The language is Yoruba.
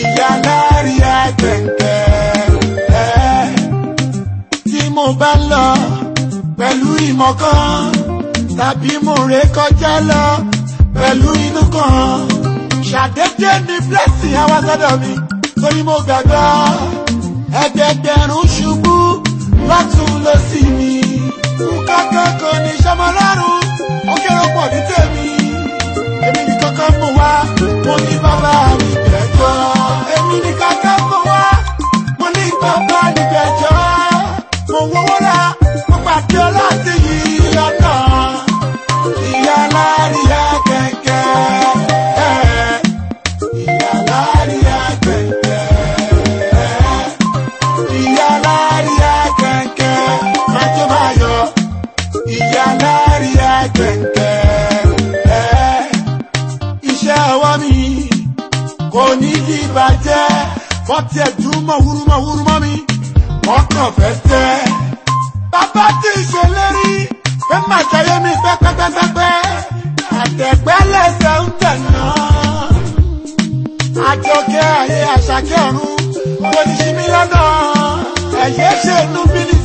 ìyálàrí àgbẹ̀ǹkẹ̀ ẹ̀ eh, tí mo bá lọ pẹ̀lú ìmọ̀ kan tàbí mo ré kọjá lọ pẹ̀lú inú kan ṣàdédé ni blessing á sọ́dọ̀ mi torí mo gbàgbọ́ ẹgbẹgbẹ̀rún ṣubú lọ́tún lọ́sì mi. kò ní di ìbàjẹ́ fọ́tí ẹ̀dúnmọ̀ hurumọ̀ hurumọ̀ mi ọkàn fẹ́ tẹ́. bàbá tí ìṣèlérí pé màjọyé mi pẹ́ pẹ́pẹ́pẹ́ àtẹ̀gbẹ́ lẹ́sẹ̀ ń tẹ̀nà. àjọkẹ́ ayé àṣàkẹ́ ọ̀run kò ní sí mílíọ̀nù ẹ̀yẹ́ ṣe nú bílí.